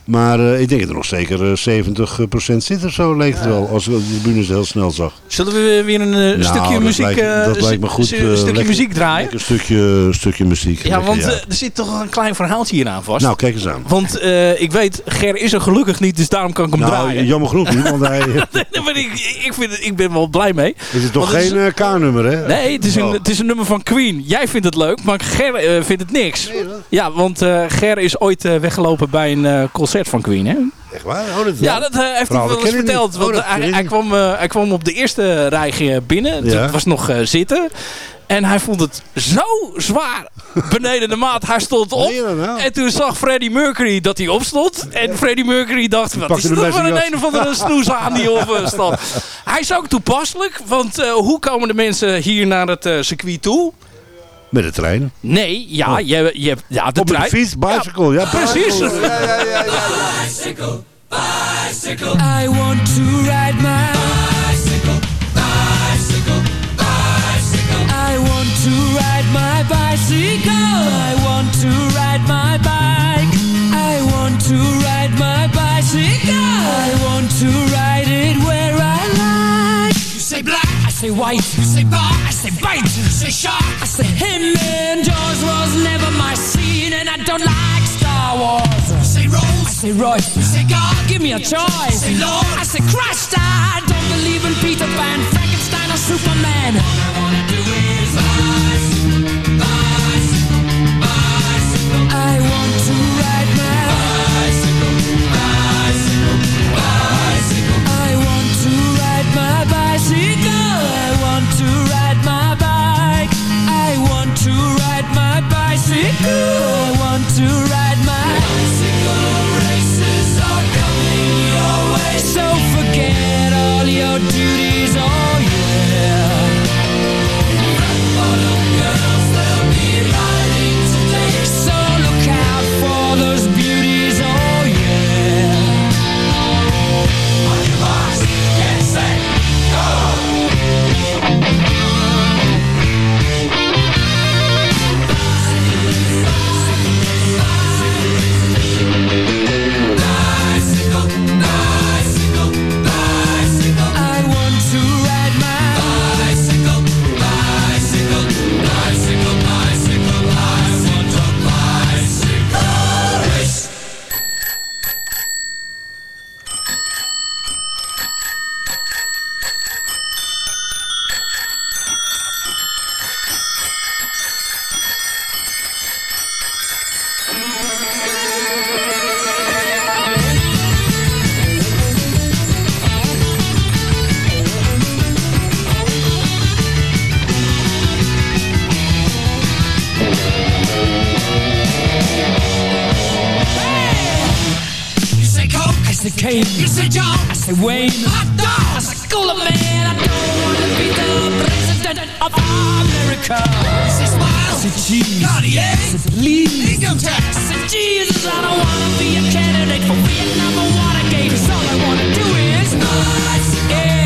Maar eh, ik denk dat er nog zeker eh, 70% zit of zo, leek het wel. Als we de bunes heel snel zag. Zullen we weer een Nou, stukje dat muziek, lijkt- eh, dat lijkt me goed. Een stukje lekker- muziek draaien? lekker Een stukje, stukje muziek. Ja, want er zit toch een klein verhaaltje hier aan vast. Nou, kijk eens aan. Want eh, ik weet, Ger is er gelukkig niet, dus daarom kan ik hem Nou, draaien. jammer genoeg niet, want hij... [LAUGHS] Nee, maar ik, ik, vind het, ik ben wel blij mee. Is het toch Want geen eh, K-nummer, hè? Nee, het is, een, Oh. het is een nummer van Queen. Jij vindt het leuk, maar Ger eh, vindt het niks. ja, want Ger is ooit weggelopen bij een concert van Queen, hè? Echt waar? Oh, dat Ja, dat eh, heeft hij wel eens verteld. Want Oh, dat hij, kwam, hij kwam op de eerste rij binnen. Ja. Het was nog zitten. En hij vond het zo zwaar beneden de maat. Hij stond op. En toen zag Freddie Mercury dat hij opstond. En Freddie Mercury dacht, wat is dat voor een een of andere [LAUGHS] snoes aan die op eh, stond. Hij is ook toepasselijk. Want eh, hoe komen de mensen hier naar het eh, circuit toe? Met de trein. Nee, ja, je, je hebt ja, de Op de trein. fiets, bicycle. Ja, Precies. bicycle. Ja, ja, ja, ja. Bicycle, bicycle. I want to ride my say white. You say bar, I say bite. You say shark, I say him. And Jaws was never my scene, and I don't like Star Wars. You say Rose, I say Royce. You say God, give me a choice. say Lord, I say Christ. I don't believe in Peter Pan, Frankenstein, or Superman. All I wanna do is bicycle, duty. President of America. Say Smile, say Cheese, Cartier, say Please, Income Tax. Say Jesus, I don't wanna be a candidate for Vietnam. Or Watergate. 'cause all I wanna do is nice, yeah,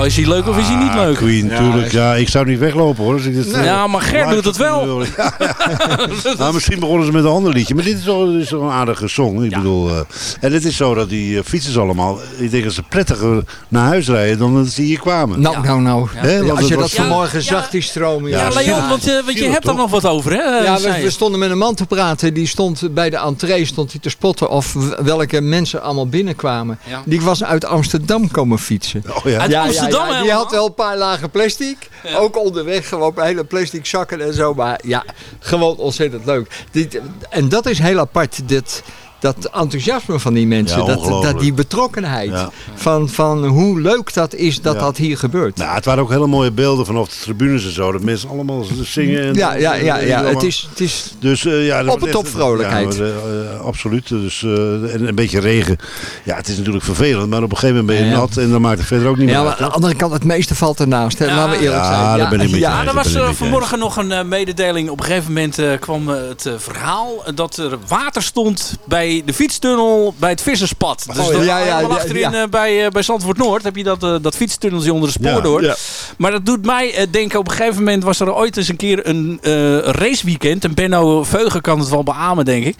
Nou, is hij leuk of is hij niet leuk? Queen, natuurlijk. Ja, ik zou niet weglopen hoor. Als ik dit, Nee. Ja, maar Ger doet het wel. Ja. [LAUGHS] [LAUGHS] nou, misschien begonnen ze met een ander liedje. Maar dit is wel, dit is wel een aardige song. Ik bedoel, eh, en het is zo dat die eh, fietsers allemaal... Ik denk dat ze prettiger naar huis rijden dan dat ze hier kwamen. Nou, nou, nou. Als je dat vanmorgen zag, die stromen. Ja, Leon, want, eh, want je hebt er nog wat over, hè? Ja, we, stonden met een man te praten. Die stond bij de entree stond hij te spotten of welke mensen allemaal binnenkwamen. Ja. Die was uit Amsterdam komen fietsen. Oh ja. Uit Amsterdam Die helemaal? had wel een paar lagen plastic. Ook onderweg gewoon hele plastic zakken en zo. Maar ja, gewoon ontzettend leuk. Dit, en dat is heel apart. Dit, dat enthousiasme van die mensen. Ja, dat, dat die betrokkenheid. Ja. Van, van hoe leuk dat is dat Ja. dat hier gebeurt. Nou, het waren ook hele mooie beelden vanaf de tribunes en zo. Dat mensen allemaal zingen. En, Ja, ja, ja, en- ja. en- Het is, het is Dus, eh, ja, dat Op het top vrolijkheid. Ja, eh, eh, absoluut. Dus, eh, en een beetje regen. Ja, het is natuurlijk vervelend. Maar op een gegeven moment ben je Ja. nat. En dan maakt het verder ook niet Ja, meer maar uit. aan de andere kant, het meeste valt ernaast. Hè? Laten we eerlijk Ja, zijn. daar ben ik ja, er was eh, vanmorgen nog een eh, mededeling. Op een gegeven moment eh, kwam eh, het eh, verhaal dat er water stond bij de fietstunnel bij het Visserspad. Dus Oh, dat- ja, ja, helemaal ja, achterin ja. eh, bij, eh, bij Zandvoort Noord heb je dat, eh, dat fietstunneltje onder de spoor Ja, door. ja. Maar dat doet mij denken, op een gegeven moment was er ooit eens een keer een raceweekend. En Benno Veugen kan het wel beamen, denk ik.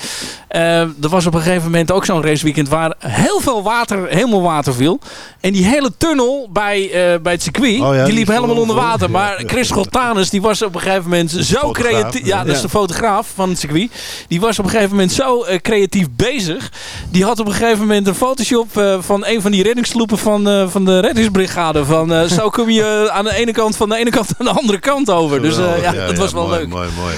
Er was op een gegeven moment ook zo'n raceweekend waar heel veel water, helemaal water viel. En die hele tunnel bij, bij het circuit, Oh ja, die liep helemaal onder water. Ja. Maar Chris Schottanus, die was op een gegeven moment zo creatief. Ja, ja. dat is de fotograaf van het circuit. Die was op een gegeven moment zo creatief bezig. Die had op een gegeven moment een Photoshop eh, van een van die reddingssloepen van, eh, van de reddingsbrigade. Van, eh, zo kom je aan de ene kant van de ene kant aan de andere kant over. Dus eh, ja, Geweldig. dat was wel mooi, leuk. Mooi, mooi.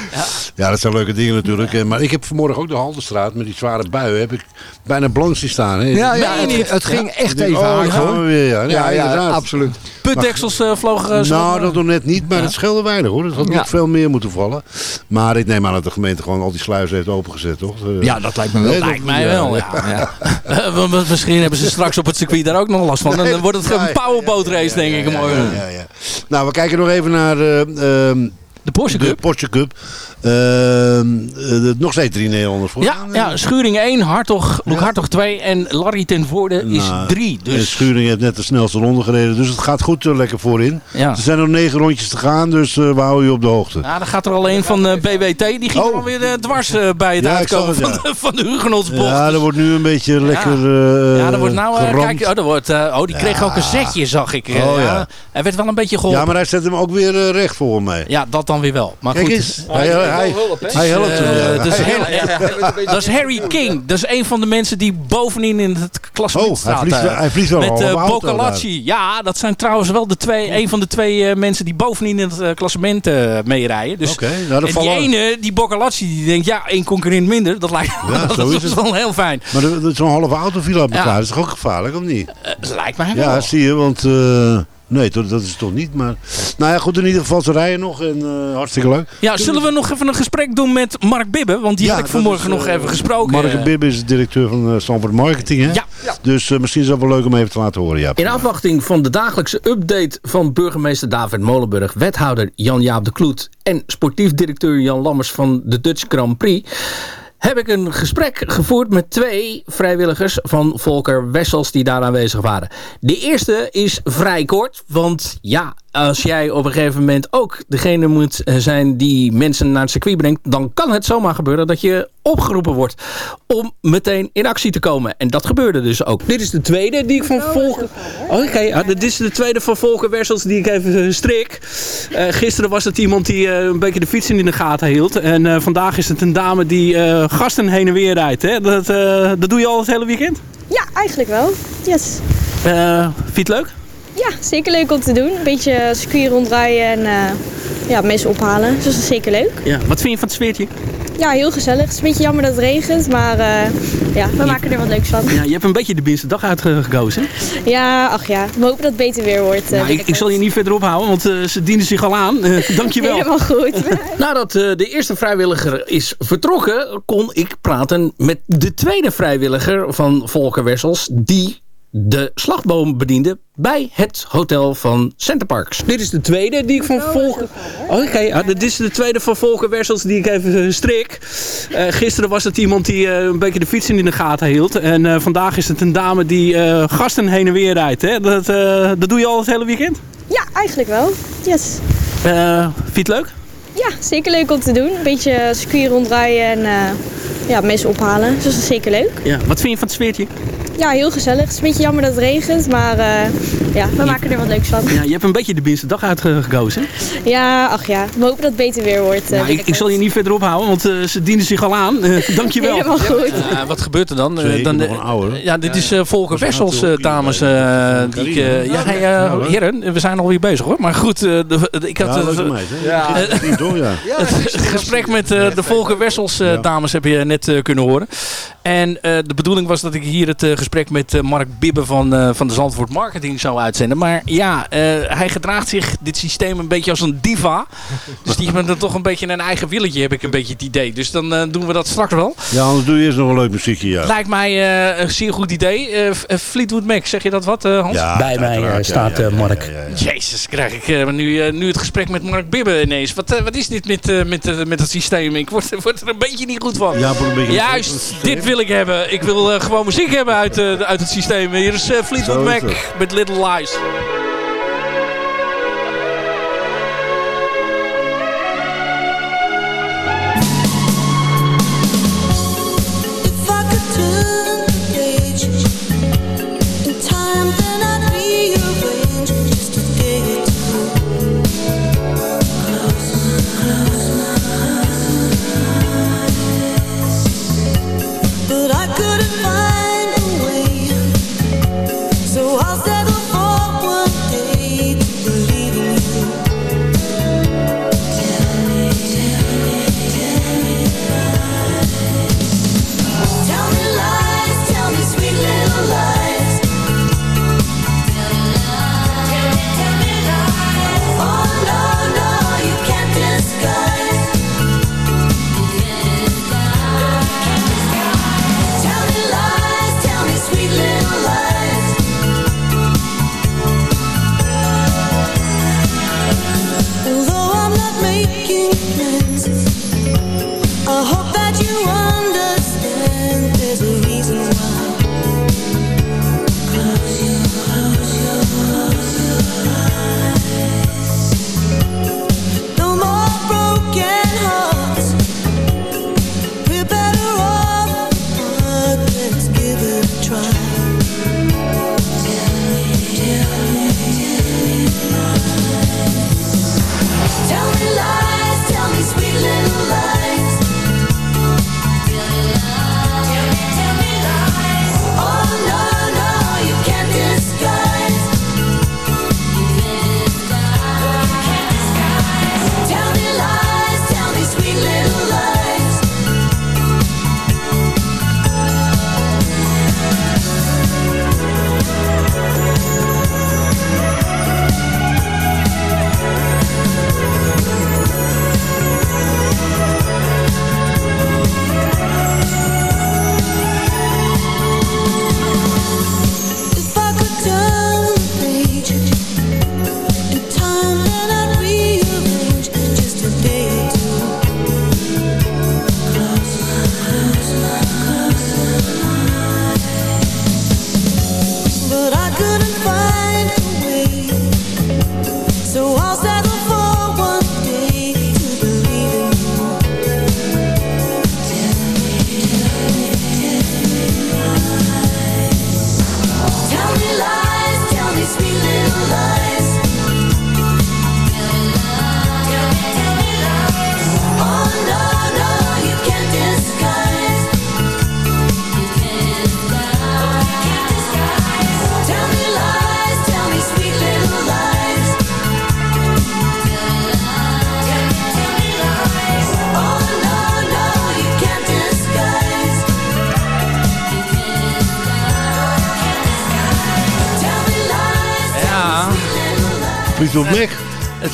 Ja. dat zijn leuke dingen natuurlijk. Maar ik heb vanmorgen ook de Haldenstraat met die zware buien. Heb ik bijna blank zien staan. Hè? Ja, ja, het, niet? het ging echt even oh, hard gaan we weer. Ja, Ja, ja, absoluut. Putdeksels eh, vlogen eh, zo- Nou, dat nog net niet, maar het scheelde weinig hoor. Het had Ja. nog veel meer moeten vallen. Maar ik neem aan dat de gemeente gewoon al die sluizen heeft opengezet, toch? Ja, dat lijkt me wel. nee, Lijkt mij wel, ja. Ja. [LAUGHS] Eh, misschien hebben ze straks op het circuit daar ook nog last van. En dan wordt het een powerboat race, denk ik. Ja. Nou, we kijken nog even naar eh, ehm, De Porsche de Cup. Porsche Cup. Ehm, eh, nog steeds drie Nederlanders voor. Ja, ja, Schuring 1, Hartog, Loek Hartog 2 en Larry ten Voorde is Nou, 3. En Dus Schuring heeft net de snelste ronde gereden, dus het gaat goed eh, lekker voorin. ja. Er zijn nog negen rondjes te gaan, dus eh, we houden je op de hoogte. Ja, dan gaat er al een van eh, BWT. Die ging Oh. er alweer dwars bij het Ja, uitkomen van, de, van de Hugenotsbocht. Ja, er wordt nu een beetje lekker Ja, er wordt nou, kijk, oh, wordt, oh, die kreeg ook een zetje, zag ik. Oh, ja. Hij werd wel een beetje geholpen. Ja, maar hij zet hem ook weer recht voor mij. Ja, dat dan weer wel. Maar Kijk goed. eens, hij, hij, hij, Het hij helpt hem. eh, ja. dus Hij Harry- helpt- dat is Harry King. Dat is een van de mensen die bovenin in het klassement Oh, hij staat. vliegt wel- eh, hij vliegt wel Met een halve auto Bocalacci. Ja, dat zijn trouwens wel de twee, een van de twee eh, mensen die bovenin in het klassement eh, meerijden. Dus, Oké, nou, en die ene, die Bocalacci, die denkt, ja, één concurrent minder. Dat lijkt Ja, [LAUGHS] dat zo is het. wel heel fijn. Maar zo'n halve auto viel uit elkaar. Ja. Dat is toch ook gevaarlijk, of niet? Dat lijkt mij wel. Ja, zie je, want... eh, nee, dat dat is het toch niet, maar... Nou ja, goed, in ieder geval, ze rijden nog en eh, hartstikke leuk. Ja, zullen we nog even een gesprek doen met Mark Bibbe? Want die Ja, heb ik vanmorgen is, nog eh, even gesproken. Mark Eh, Bib is de directeur van uh, Stanford Marketing, hè? Ja. Dus eh, misschien is dat wel leuk om even te laten horen, ja. In afwachting van de dagelijkse update van burgemeester David Molenburg, wethouder Jan-Jaap de Kloet en sportief directeur Jan Lammers van de Dutch Grand Prix, heb ik een gesprek gevoerd met twee vrijwilligers van Volker Wessels die daar aanwezig waren. De eerste is vrij kort, want ja, als jij op een gegeven moment ook degene moet eh, zijn die mensen naar het circuit brengt, dan kan het zomaar gebeuren dat je opgeroepen wordt om meteen in actie te komen. En dat gebeurde dus ook. Dit is de tweede die ik van Volker... Oh, Oké, ja, dit is de tweede van Volker Wessels die ik even eh, strik. Eh, gisteren was het iemand die eh, een beetje de fietsen in de gaten hield. En eh, vandaag is het een dame die eh, gasten heen en weer rijdt. Hè? Dat, eh, dat doe je al het hele weekend? Ja, eigenlijk wel. Yes. Eh vind je het leuk? Ja, zeker leuk om te doen. Een beetje circuit ronddraaien en eh, ja, mensen ophalen. Dus dat is zeker leuk. Ja, wat vind je van het sfeertje? Ja, heel gezellig. Het is een beetje jammer dat het regent, maar eh, ja, we maken er wat leuks van. Ja, je hebt een beetje de minste dag uitgekozen. Ja, ach ja, we hopen dat het beter weer wordt. eh, Nou, ik, ik zal je niet verder ophouden, want eh, ze dienen zich al aan. Eh, dankjewel. Helemaal goed. [LAUGHS] Nadat eh, de eerste vrijwilliger is vertrokken, kon ik praten met de tweede vrijwilliger van Volker Wessels, die de slagboom bediende bij het hotel van Centerparks. Dit is de tweede die ik van Volker... Oké, ja, dit is de tweede van Volker Wessels die ik even eh, strik. Eh, gisteren was het iemand die eh, een beetje de fietsen in de gaten hield. En eh, vandaag is het een dame die eh, gasten heen en weer rijdt. Hè? Dat, eh, dat doe je al het hele weekend? Ja, eigenlijk wel. Yes. Eh, vind je het leuk? Ja, zeker leuk om te doen. Een beetje circuit ronddraaien en eh, ja, mensen ophalen. Dus dat is zeker leuk. Ja, wat vind je van het sfeertje? Ja, heel gezellig. Het is een beetje jammer dat het regent, maar eh, ja, we maken er wat leuks van. Ja, je hebt een beetje de minste dag uitgekozen. Ja, ach ja, we hopen dat het beter weer wordt. eh, Nou, ik, ik zal je niet verder ophouden, want eh, ze dienen zich al aan. [LAUGHS] Eh, dankjewel. Helemaal goed. Ja, wat gebeurt er dan? Dan ja, dit is eh, Volker Wessels, dames. eh, die ik, eh, ja, eh, heren, we zijn alweer bezig hoor. Maar goed, eh, de, de- ik had Ja, [LAUGHS] het gesprek met eh, de Volker Wessels dames heb je net eh, kunnen horen. En eh, de bedoeling was dat ik hier het eh, gesprek met eh, Mark Bibbe van, eh, van de Zandvoort Marketing zou uitzenden. Maar ja, eh, hij gedraagt zich dit systeem een beetje als een diva. [LAUGHS] Dus die hebben er toch een beetje een eigen willetje, heb ik een beetje het idee. Dus dan doen we dat straks wel. ja, anders doe je eerst nog een leuk muziekje. Ja. Lijkt mij eh, een zeer goed idee. Fleetwood Mac, zeg je dat wat, eh, Hans? Ja, Bij mij eh, staat ja, eh, ja, Mark. ja, ja, ja. Jezus, krijg ik eh, nu, eh, nu het gesprek met Mark Bibbe ineens. Wat, wat is dit met, eh, met, met het systeem? Ik word, word er een beetje niet goed van. Ja, voor een beetje- Juist, dit wil ik hebben. Ik wil eh, gewoon muziek hebben uit, eh, uit het systeem. Hier is eh, Fleetwood Mac met Little Lies.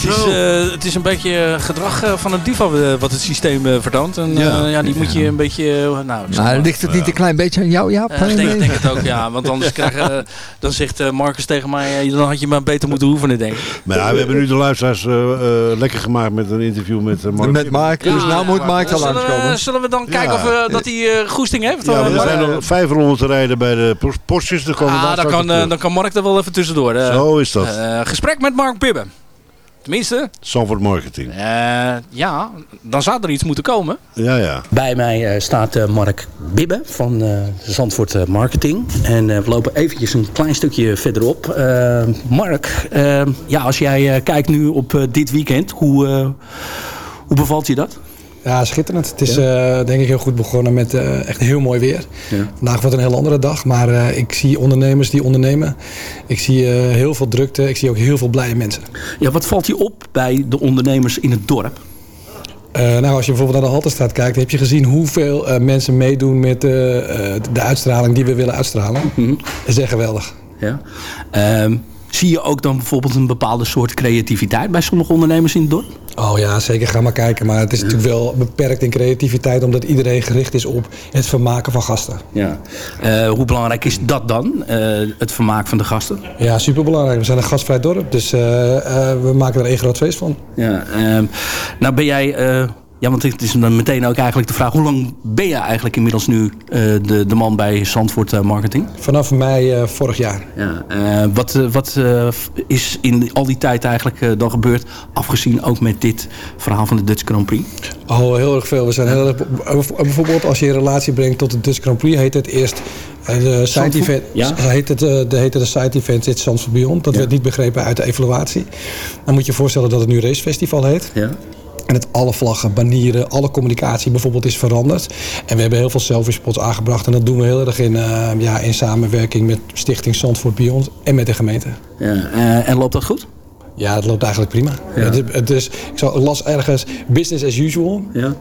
Het is, eh, het is een beetje eh, gedrag eh, van een diva wat het systeem eh, vertoont. En Ja. ja. ja, die moet je een beetje... nou, ik zeg Maar maar- ligt het niet een klein beetje aan jou, Jaap? Ja, ik denk, het ook, ja. Want anders [LAUGHS] krijg, eh, dan zegt eh, Marcus tegen mij... dan had je maar beter moeten oefenen, denk ik. Maar ja, we hebben nu de luisteraars lekker gemaakt met een interview met uh, Mark. Met Mark, dus nou moet Mark al langskomen. zullen we dan kijken of, dat hij eh, goesting heeft? Ja, er zijn nog vijf ronden te rijden bij de pos- postjes. Ah, dan kan, dan kan Mark er wel even tussendoor. eh. Zo is dat. Eh, gesprek met Mark Bibben. Tenminste, Sanford Marketing. eh, ja, dan zou er iets moeten komen. Ja, ja. Bij mij eh, staat eh, Mark Bibbe van eh, Zandvoort eh, Marketing. En eh, we lopen eventjes een klein stukje verderop. Mark, ja, als jij eh, kijkt nu op eh, dit weekend, hoe, eh, hoe bevalt je dat? Ja, schitterend. Het is eh, denk ik heel goed begonnen met eh, echt heel mooi weer. Ja. Vandaag wordt een heel andere dag, maar eh, ik zie ondernemers die ondernemen. Ik zie heel veel drukte, ik zie ook heel veel blije mensen. Ja, wat valt je op bij de ondernemers in het dorp? Nou, als je bijvoorbeeld naar de Halterstraat kijkt, heb je gezien hoeveel mensen meedoen met de uitstraling die we willen uitstralen. Dat is echt geweldig. Ja. Ehm, zie je ook dan bijvoorbeeld een bepaalde soort creativiteit bij sommige ondernemers in het dorp? Oh ja, zeker. Ga maar kijken. Maar het is natuurlijk wel beperkt in creativiteit, omdat iedereen gericht is op het vermaken van gasten. Ja. Eh, hoe belangrijk is dat dan, eh, het vermaak van de gasten? Ja, superbelangrijk. We zijn een gastvrij dorp, dus eh, we maken er één groot feest van. Ja, ehm, nou ben jij, ja, want het is dan meteen ook eigenlijk de vraag, hoe lang ben je eigenlijk inmiddels nu eh, de, de man bij Zandvoort eh, Marketing? Vanaf mei eh, vorig jaar. Ja, wat wat is in al die tijd eigenlijk dan gebeurd, afgezien ook met dit verhaal van de Dutch Grand Prix? Oh, heel erg veel. We zijn heel erg, bijvoorbeeld als je een relatie brengt tot de Dutch Grand Prix, heet het eerst de side event. Ja. Heet het, de, heette de side event zit Zandvoort Beyond. Dat werd niet begrepen uit de evaluatie. Dan moet je je voorstellen dat het nu Racefestival heet. Ja. En het alle vlaggen, banieren, alle communicatie bijvoorbeeld is veranderd. En we hebben heel veel selfie spots aangebracht. En dat doen we heel erg in, eh, ja, in samenwerking met Stichting Zandvoort Beyond en met de gemeente. Ja, eh, en loopt dat goed? Ja, het loopt eigenlijk prima. Het, het is, ik las ergens business as usual. Ja.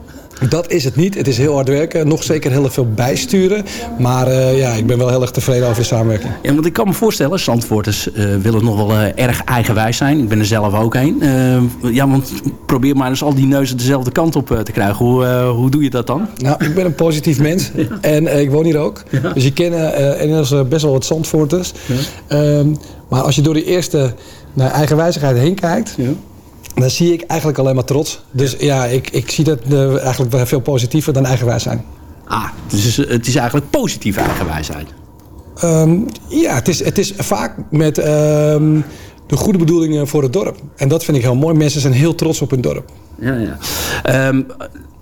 Dat is het niet. Het is heel hard werken. Nog zeker heel veel bijsturen. Maar eh, ja, ik ben wel heel erg tevreden over de samenwerking. Ja, want ik kan me voorstellen, Zandvoorters eh, willen nog wel eh, erg eigenwijs zijn. Ik ben er zelf ook een. Ja, want probeer maar eens al die neuzen dezelfde kant op te krijgen. Hoe, hoe doe je dat dan? Nou, ik ben een positief mens. [LAUGHS] En ik woon hier ook. Dus je kennen inmiddels best wel wat Zandvoorters. Ehm, maar als je door die eerste naar eigenwijzigheid heen kijkt... dan zie ik eigenlijk alleen maar trots. Dus ja, ik, ik zie dat eh, eigenlijk veel positiever dan eigenwijs zijn. Ah, dus het is eigenlijk positieve eigenwijsheid. Ehm, ja, het is, het is vaak met ehm, de goede bedoelingen voor het dorp. En dat vind ik heel mooi. Mensen zijn heel trots op hun dorp. Ja, ja. Ehm,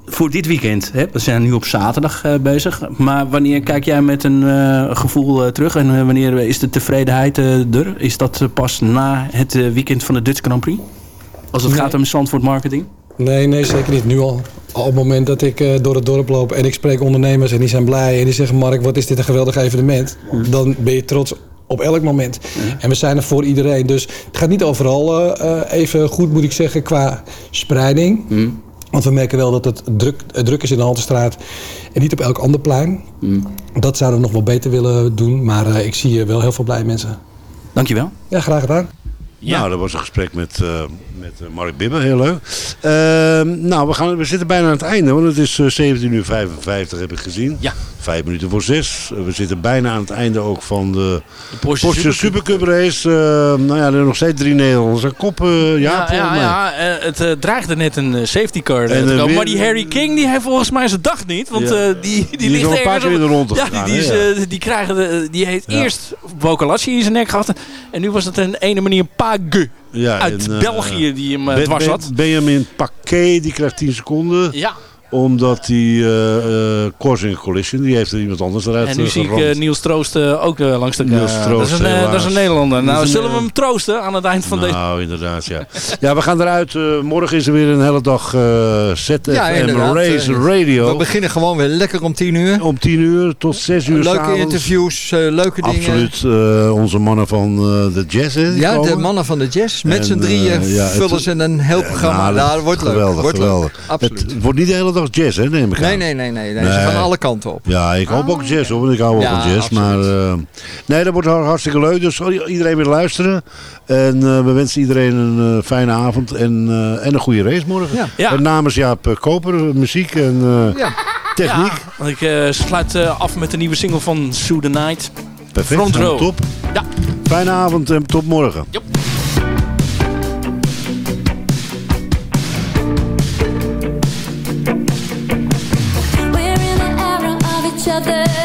voor dit weekend, hè, we zijn nu op zaterdag eh, bezig. Maar wanneer kijk jij met een eh, gevoel terug? En wanneer is de tevredenheid er? Is dat pas na het weekend van de Dutch Grand Prix? Als het Nee. gaat om Zandvoort Marketing? Nee, nee, zeker niet. Nu al. Op het moment dat ik eh, door het dorp loop en ik spreek ondernemers en die zijn blij en die zeggen: Mark, wat is dit een geweldig evenement? Dan ben je trots op elk moment. En we zijn er voor iedereen. Dus het gaat niet overal eh, eh, even goed, moet ik zeggen, qua spreiding. Want we merken wel dat het druk, eh, druk is in de Haltestraat en niet op elk ander plein. Dat zouden we nog wel beter willen doen, maar ik zie wel heel veel blije mensen. Dankjewel. Ja, graag gedaan. Nou, dat was een gesprek met, eh, met eh, Mark Bibbe, heel leuk. Ehm, nou, we, gaan, we zitten bijna aan het einde, want het is eh, 17 uur 55 heb ik gezien. Ja. Vijf minuten voor zes. Eh, we zitten bijna aan het einde ook van de, Porsche Porsche Supercup. Race. Eh, nou ja, er zijn nog steeds drie Nederlanders aan kop. eh, ja, Ja, ja, ja het eh, dreigde net een safety car En, te komen. weer- Maar die Harry King die heeft volgens mij zijn dag niet. Want die, die, Die ligt al een paar keer in de ronde ja, die, die, is, krijgen de, die heeft eerst Vocalacci in zijn nek gehad. En nu was het een ene meneer Pague Ja, uit en, België die hem dwars had. Benjamin Paquet, die krijgt 10 seconden. Ja. Omdat die uh, Coursing Collision, die heeft er iemand anders eruit En nu eh, zie ik eh, Niels Troost eh, ook eh, langs de Niels eh, Troost, dat, is een, eh, dat is een. Nederlander. Nou, zullen we eh, hem troosten aan het eind van deze... Nou, inderdaad, ja. ja, we gaan eruit. eh, morgen is er weer een hele dag eh ZFM Ja, inderdaad. Race Eh, Radio. We beginnen gewoon weer lekker om 10 uur. Om 10 uur tot 6 uur Leuke interviews, eh, leuke dingen. Absoluut. eh, onze mannen van eh, de jazz. hè, Ja, de mannen van de jazz. Met z'n drieën eh, ja, vullen ze een heel programma. Nou, dat wordt leuk. geweldig, Wordt leuk. geweldig. Absoluut. Het wordt niet de hele dag als jazz, hè, neem ik nee, aan. Nee, nee, nee, nee. Ze gaan alle kanten op. Ja, ik hoop ook ah, jazz, hoor. Want ik hou wel van jazz. Maar eh, nee, dat wordt hartstikke leuk. Dus iedereen weer luisteren. En eh, we wensen iedereen een eh, fijne avond en, en een goede race morgen. Ja. namens Jaap Koper, muziek en ja. techniek. ik sluit af met de nieuwe single van Sue the Night. Perfect, Front Row. top. Ja. Fijne avond en tot morgen. other